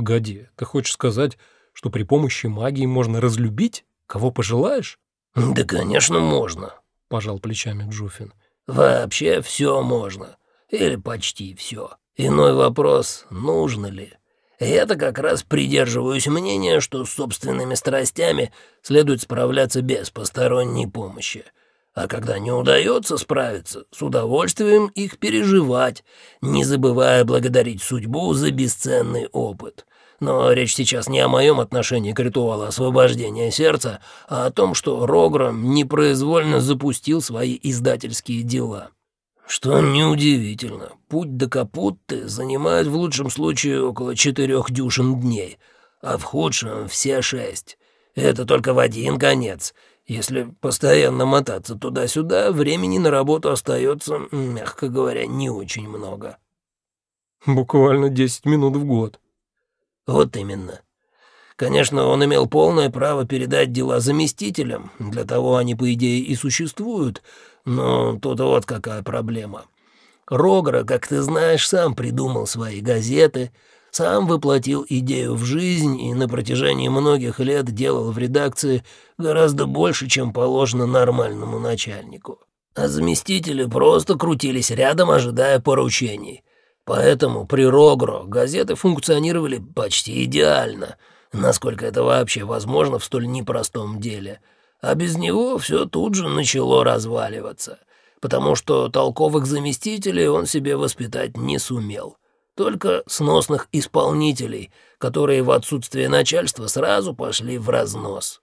Погоди, ты хочешь сказать, что при помощи магии можно разлюбить, кого пожелаешь? «Да, конечно, можно», — пожал плечами Джуфин. «Вообще все можно. Или почти все. Иной вопрос, нужно ли. Я-то как раз придерживаюсь мнения, что с собственными страстями следует справляться без посторонней помощи. А когда не удается справиться, с удовольствием их переживать, не забывая благодарить судьбу за бесценный опыт. Но речь сейчас не о моем отношении к ритуалу освобождения сердца, а о том, что Рограм непроизвольно запустил свои издательские дела. Что неудивительно, путь до Капутты занимает в лучшем случае около четырех дюжин дней, а в худшем — все шесть. Это только в один конец. Если постоянно мотаться туда-сюда, времени на работу остается, мягко говоря, не очень много. Буквально десять минут в год. Вот именно. Конечно, он имел полное право передать дела заместителям, для того они, по идее, и существуют — но тут вот какая проблема. Рогра, как ты знаешь, сам придумал свои газеты, сам воплотил идею в жизнь и на протяжении многих лет делал в редакции гораздо больше, чем положено нормальному начальнику. А заместители просто крутились рядом, ожидая поручений. Поэтому при Рогро газеты функционировали почти идеально, насколько это вообще возможно в столь непростом деле — а без него все тут же начало разваливаться, потому что толковых заместителей он себе воспитать не сумел. Только сносных исполнителей, которые в отсутствие начальства сразу пошли в разнос.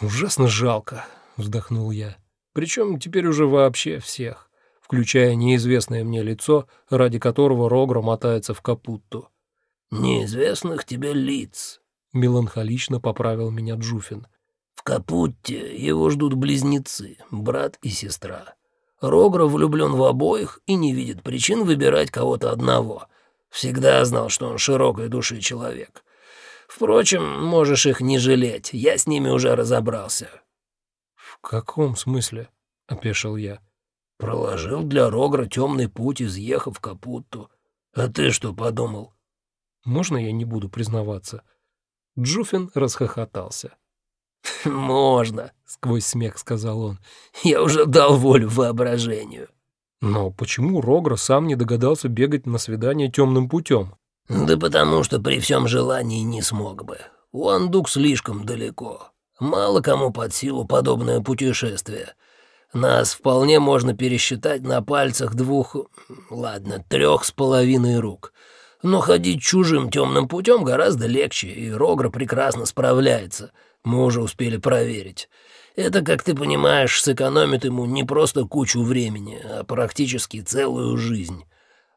«Ужасно жалко», — вздохнул я. «Причем теперь уже вообще всех, включая неизвестное мне лицо, ради которого Рогро мотается в капутту». «Неизвестных тебе лиц», — меланхолично поправил меня Джуфин. В Капутте его ждут близнецы, брат и сестра. Рогра влюблен в обоих и не видит причин выбирать кого-то одного. Всегда знал, что он широкой души человек. Впрочем, можешь их не жалеть, я с ними уже разобрался». «В каком смысле?» — опешил я. «Проложил для Рогра темный путь, изъехав Капутту. А ты что подумал?» «Можно я не буду признаваться?» Джуфин расхохотался. «Можно», — сквозь смех сказал он. «Я уже дал волю воображению». «Но почему Рогра сам не догадался бегать на свидание темным путем?» «Да потому что при всем желании не смог бы. Уандук слишком далеко. Мало кому под силу подобное путешествие. Нас вполне можно пересчитать на пальцах двух, ладно, трех с половиной рук. Но ходить чужим темным путем гораздо легче, и Рогра прекрасно справляется» мы уже успели проверить. Это, как ты понимаешь, сэкономит ему не просто кучу времени, а практически целую жизнь.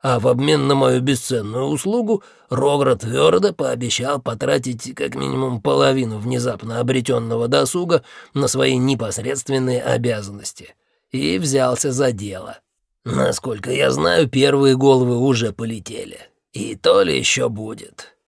А в обмен на мою бесценную услугу Рогра твердо пообещал потратить как минимум половину внезапно обретенного досуга на свои непосредственные обязанности. И взялся за дело. Насколько я знаю, первые головы уже полетели. И то ли еще будет.